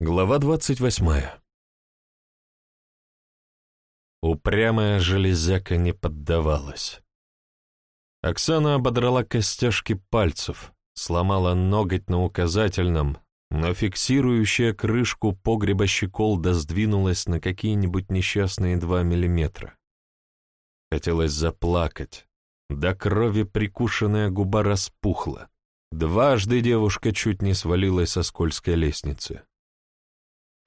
Глава двадцать восьмая. Упрямая железяка не поддавалась. Оксана ободрала костяшки пальцев, сломала ноготь на указательном, но фиксирующая крышку погреба щеколда сдвинулась на какие-нибудь несчастные два миллиметра. Хотелось заплакать. До крови прикушенная губа распухла. Дважды девушка чуть не свалилась со скользкой лестницы.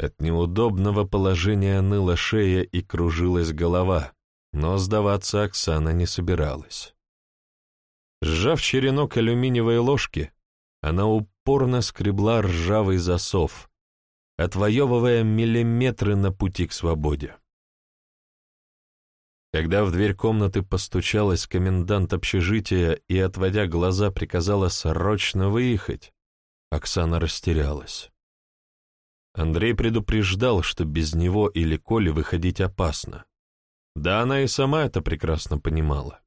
От неудобного положения ныла шея и кружилась голова, но сдаваться Оксана не собиралась. Сжав черенок алюминиевой ложки, она упорно скребла ржавый засов, отвоевывая миллиметры на пути к свободе. Когда в дверь комнаты постучалась комендант общежития и, отводя глаза, приказала срочно выехать, Оксана растерялась. Андрей предупреждал, что без него или Коли выходить опасно. Да она и сама это прекрасно понимала.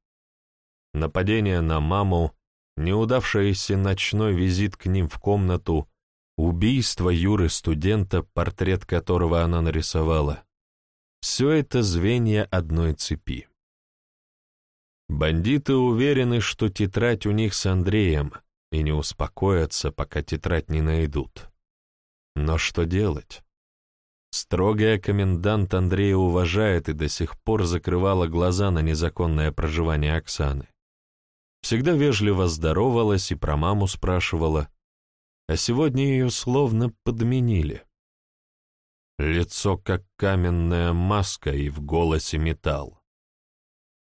Нападение на маму, неудавшийся ночной визит к ним в комнату, убийство Юры студента, портрет которого она нарисовала. Все это звенья одной цепи. Бандиты уверены, что тетрадь у них с Андреем, и не успокоятся, пока тетрадь не найдут. Но что делать? Строгая комендант Андрея уважает и до сих пор закрывала глаза на незаконное проживание Оксаны. Всегда вежливо здоровалась и про маму спрашивала, а сегодня ее словно подменили. Лицо как каменная маска и в голосе металл.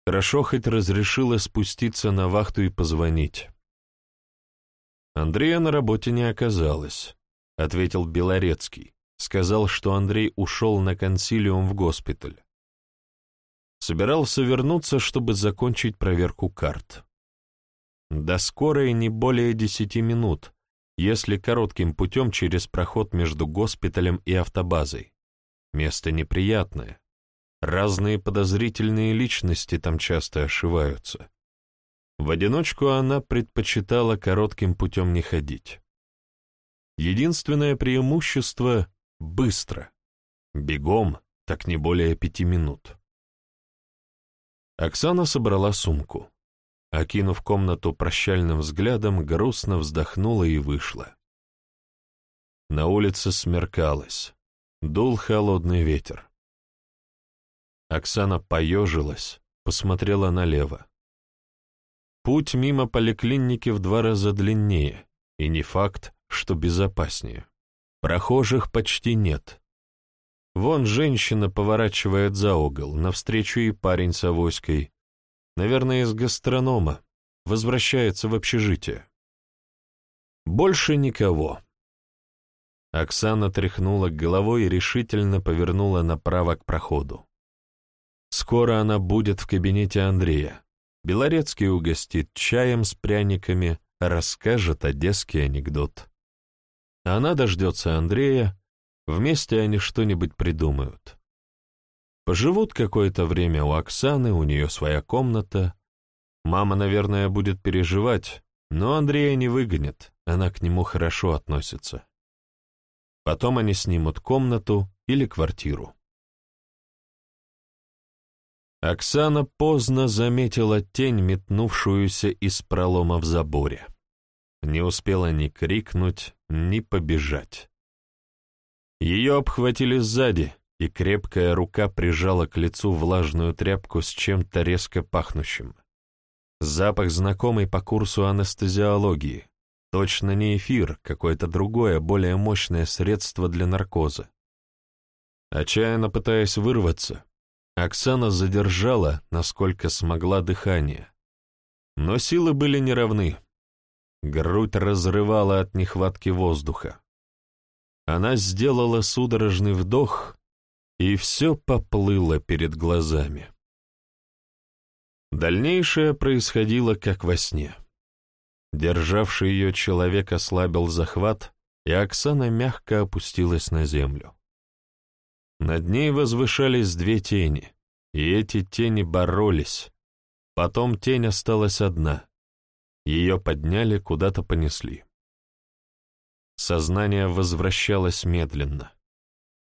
Хорошо хоть разрешила спуститься на вахту и позвонить. Андрея на работе не оказалось. — ответил Белорецкий. Сказал, что Андрей ушел на консилиум в госпиталь. Собирался вернуться, чтобы закончить проверку карт. До скорой не более десяти минут, если коротким путем через проход между госпиталем и автобазой. Место неприятное. Разные подозрительные личности там часто ошиваются. В одиночку она предпочитала коротким путем не ходить. Единственное преимущество — быстро. Бегом, так не более пяти минут. Оксана собрала сумку. Окинув комнату прощальным взглядом, грустно вздохнула и вышла. На улице смеркалось. Дул холодный ветер. Оксана поежилась, посмотрела налево. Путь мимо поликлиники в два раза длиннее, и не факт, что безопаснее. Прохожих почти нет. Вон женщина поворачивает за угол, навстречу и парень с авоськой. Наверное, из гастронома. Возвращается в общежитие. Больше никого. Оксана тряхнула головой и решительно повернула направо к проходу. Скоро она будет в кабинете Андрея. Белорецкий угостит чаем с пряниками, расскажет одесский анекдот. Она дождется Андрея, вместе они что-нибудь придумают. Поживут какое-то время у Оксаны, у нее своя комната. Мама, наверное, будет переживать, но Андрея не выгонят, она к нему хорошо относится. Потом они снимут комнату или квартиру. Оксана поздно заметила тень, метнувшуюся из пролома в заборе. Не успела ни крикнуть, ни побежать. Ее обхватили сзади, и крепкая рука прижала к лицу влажную тряпку с чем-то резко пахнущим. Запах знакомый по курсу анестезиологии. Точно не эфир, какое-то другое, более мощное средство для наркоза. Отчаянно пытаясь вырваться, Оксана задержала, насколько смогла, дыхание. Но силы были неравны. Грудь разрывала от нехватки воздуха. Она сделала судорожный вдох, и все поплыло перед глазами. Дальнейшее происходило как во сне. Державший ее человек ослабил захват, и Оксана мягко опустилась на землю. Над ней возвышались две тени, и эти тени боролись. Потом тень осталась одна — ее подняли, куда-то понесли. Сознание возвращалось медленно.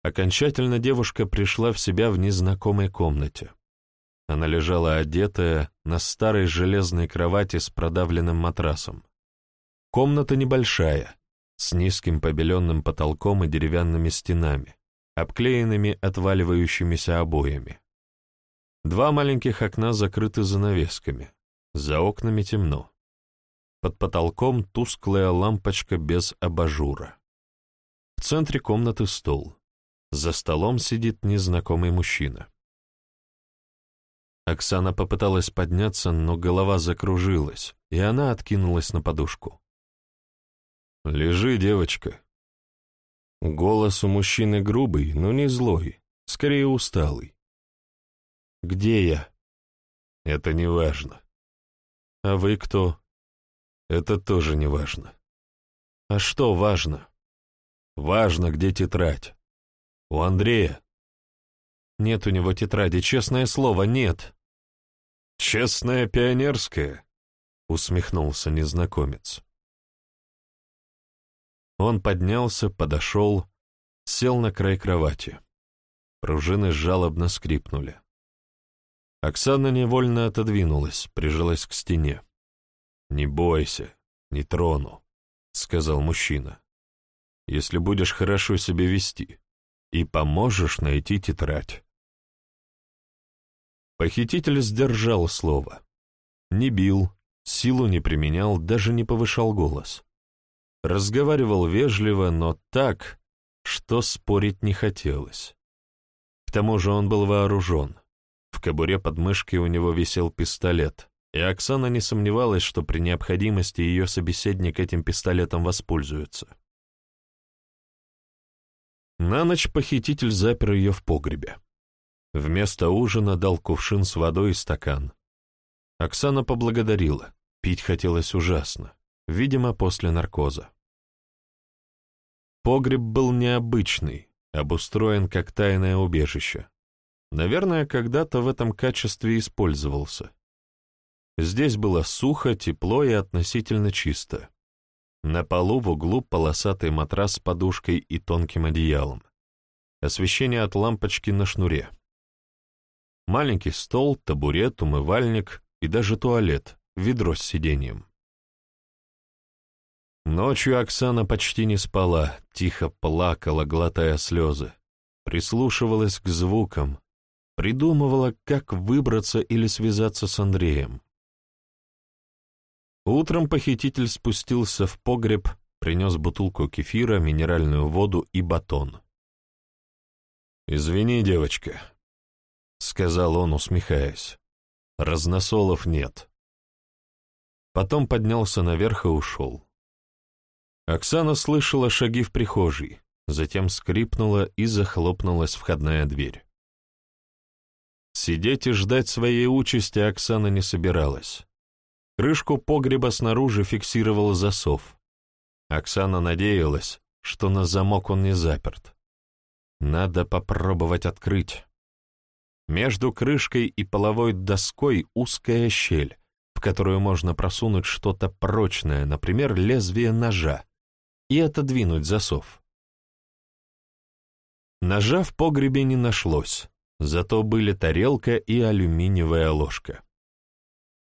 Окончательно девушка пришла в себя в незнакомой комнате. Она лежала одетая на старой железной кровати с продавленным матрасом. Комната небольшая, с низким побеленным потолком и деревянными стенами, обклеенными отваливающимися обоями. Два маленьких окна закрыты занавесками, за окнами темно. Под потолком тусклая лампочка без абажура. В центре комнаты стол. За столом сидит незнакомый мужчина. Оксана попыталась подняться, но голова закружилась, и она откинулась на подушку. «Лежи, девочка». Голос у мужчины грубый, но не злой, скорее усталый. «Где я?» «Это не важно». «А вы кто?» «Это тоже не важно». «А что важно?» «Важно, где тетрадь. У Андрея». «Нет у него тетради, честное слово, нет». «Честная пионерская», — усмехнулся незнакомец. Он поднялся, подошел, сел на край кровати. Пружины жалобно скрипнули. Оксана невольно отодвинулась, прижалась к стене. «Не бойся, не трону», — сказал мужчина. «Если будешь хорошо себя вести и поможешь найти тетрадь». Похититель сдержал слово. Не бил, силу не применял, даже не повышал голос. Разговаривал вежливо, но так, что спорить не хотелось. К тому же он был вооружен. В кобуре под мышкой у него висел пистолет, и Оксана не сомневалась, что при необходимости ее собеседник этим пистолетом воспользуется. На ночь похититель запер ее в погребе. Вместо ужина дал кувшин с водой и стакан. Оксана поблагодарила, пить хотелось ужасно видимо, после наркоза. Погреб был необычный, обустроен как тайное убежище. Наверное, когда-то в этом качестве использовался. Здесь было сухо, тепло и относительно чисто. На полу в углу полосатый матрас с подушкой и тонким одеялом. Освещение от лампочки на шнуре. Маленький стол, табурет, умывальник и даже туалет, ведро с сиденьем. Ночью Оксана почти не спала, тихо плакала, глотая слезы, прислушивалась к звукам, придумывала, как выбраться или связаться с Андреем. Утром похититель спустился в погреб, принес бутылку кефира, минеральную воду и батон. «Извини, девочка», — сказал он, усмехаясь. «Разносолов нет». Потом поднялся наверх и ушел. Оксана слышала шаги в прихожей, затем скрипнула и захлопнулась входная дверь. Сидеть и ждать своей участи Оксана не собиралась. Крышку погреба снаружи фиксировал засов. Оксана надеялась, что на замок он не заперт. Надо попробовать открыть. Между крышкой и половой доской узкая щель, в которую можно просунуть что-то прочное, например, лезвие ножа и отодвинуть засов. Ножа в погребе не нашлось, зато были тарелка и алюминиевая ложка.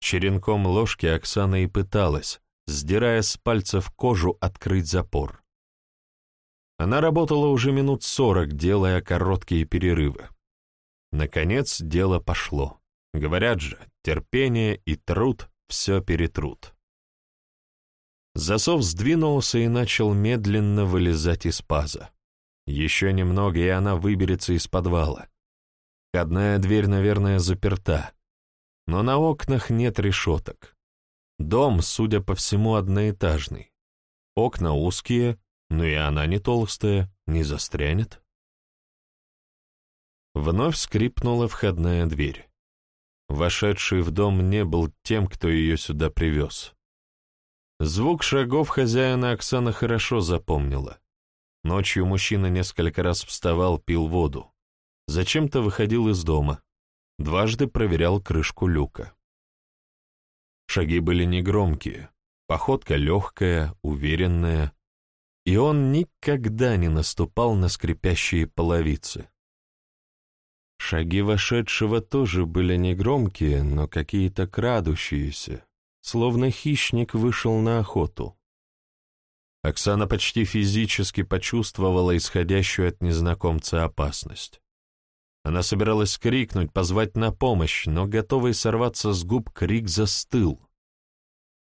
Черенком ложки Оксана и пыталась, сдирая с пальцев кожу, открыть запор. Она работала уже минут сорок, делая короткие перерывы. Наконец дело пошло. Говорят же, терпение и труд все перетрут. Засов сдвинулся и начал медленно вылезать из паза. Еще немного, и она выберется из подвала. Входная дверь, наверное, заперта, но на окнах нет решеток. Дом, судя по всему, одноэтажный. Окна узкие, но и она не толстая, не застрянет. Вновь скрипнула входная дверь. Вошедший в дом не был тем, кто ее сюда привез. Звук шагов хозяина Оксана хорошо запомнила. Ночью мужчина несколько раз вставал, пил воду. Зачем-то выходил из дома. Дважды проверял крышку люка. Шаги были негромкие, походка легкая, уверенная. и он никогда не наступал на скрипящие половицы. Шаги вошедшего тоже были негромкие, но какие-то крадущиеся, словно хищник вышел на охоту. Оксана почти физически почувствовала исходящую от незнакомца опасность. Она собиралась крикнуть, позвать на помощь, но готовый сорваться с губ крик застыл.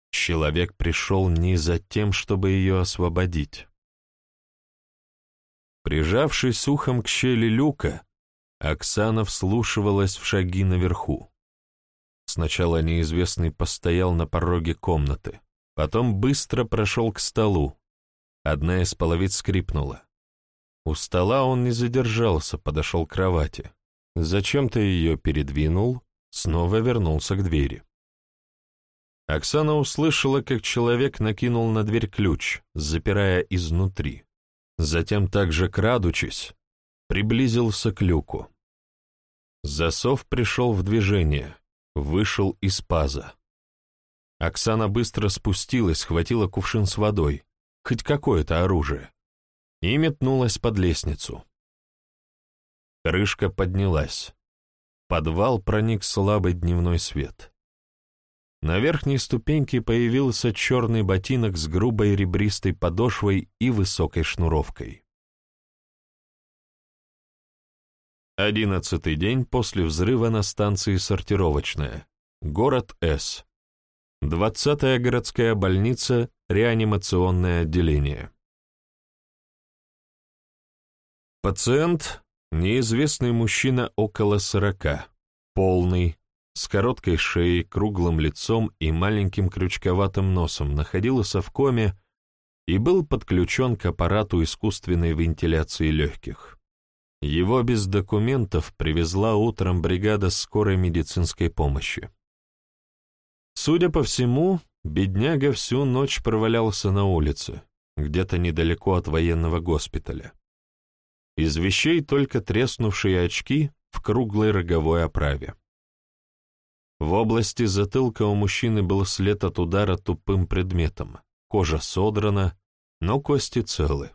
Человек пришел не за тем, чтобы ее освободить. Прижавшись ухом к щели люка, Оксана вслушивалась в шаги наверху. Сначала неизвестный постоял на пороге комнаты, потом быстро прошел к столу. Одна из половиц скрипнула. У стола он не задержался, подошел к кровати. Зачем-то ее передвинул, снова вернулся к двери. Оксана услышала, как человек накинул на дверь ключ, запирая изнутри. Затем, также крадучись, приблизился к люку. Засов пришел в движение, вышел из паза. Оксана быстро спустилась, схватила кувшин с водой, хоть какое-то оружие, и метнулась под лестницу. Крышка поднялась. Подвал проник слабый дневной свет. На верхней ступеньке появился черный ботинок с грубой ребристой подошвой и высокой шнуровкой. Одиннадцатый день после взрыва на станции «Сортировочная». Город С. Двадцатая городская больница, реанимационное отделение. Пациент — неизвестный мужчина около сорока, полный, с короткой шеей, круглым лицом и маленьким крючковатым носом, находился в коме и был подключен к аппарату искусственной вентиляции легких. Его без документов привезла утром бригада скорой медицинской помощи. Судя по всему, бедняга всю ночь провалялся на улице, где-то недалеко от военного госпиталя. Из вещей только треснувшие очки в круглой роговой оправе. В области затылка у мужчины был след от удара тупым предметом, кожа содрана, но кости целы.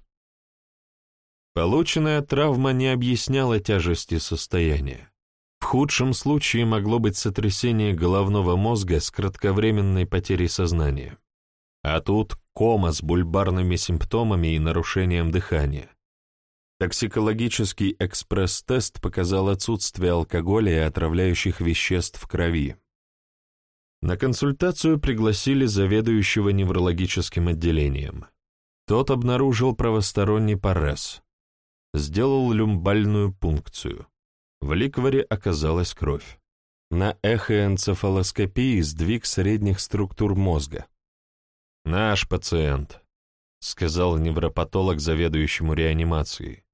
Полученная травма не объясняла тяжести состояния. В худшем случае могло быть сотрясение головного мозга с кратковременной потерей сознания. А тут кома с бульбарными симптомами и нарушением дыхания. Токсикологический экспресс-тест показал отсутствие алкоголя и отравляющих веществ в крови. На консультацию пригласили заведующего неврологическим отделением. Тот обнаружил правосторонний парез. Сделал люмбальную пункцию. В ликваре оказалась кровь. На эхоэнцефалоскопии сдвиг средних структур мозга. «Наш пациент», — сказал невропатолог заведующему реанимацией.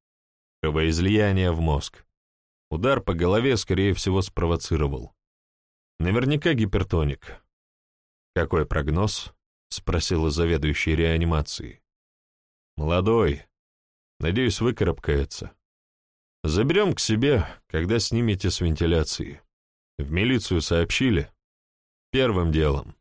Кровоизлияние в мозг. Удар по голове, скорее всего, спровоцировал. Наверняка гипертоник. Какой прогноз? Спросила заведующий реанимацией. Молодой. Надеюсь, выкарабкается. Заберем к себе, когда снимете с вентиляции. В милицию сообщили? Первым делом.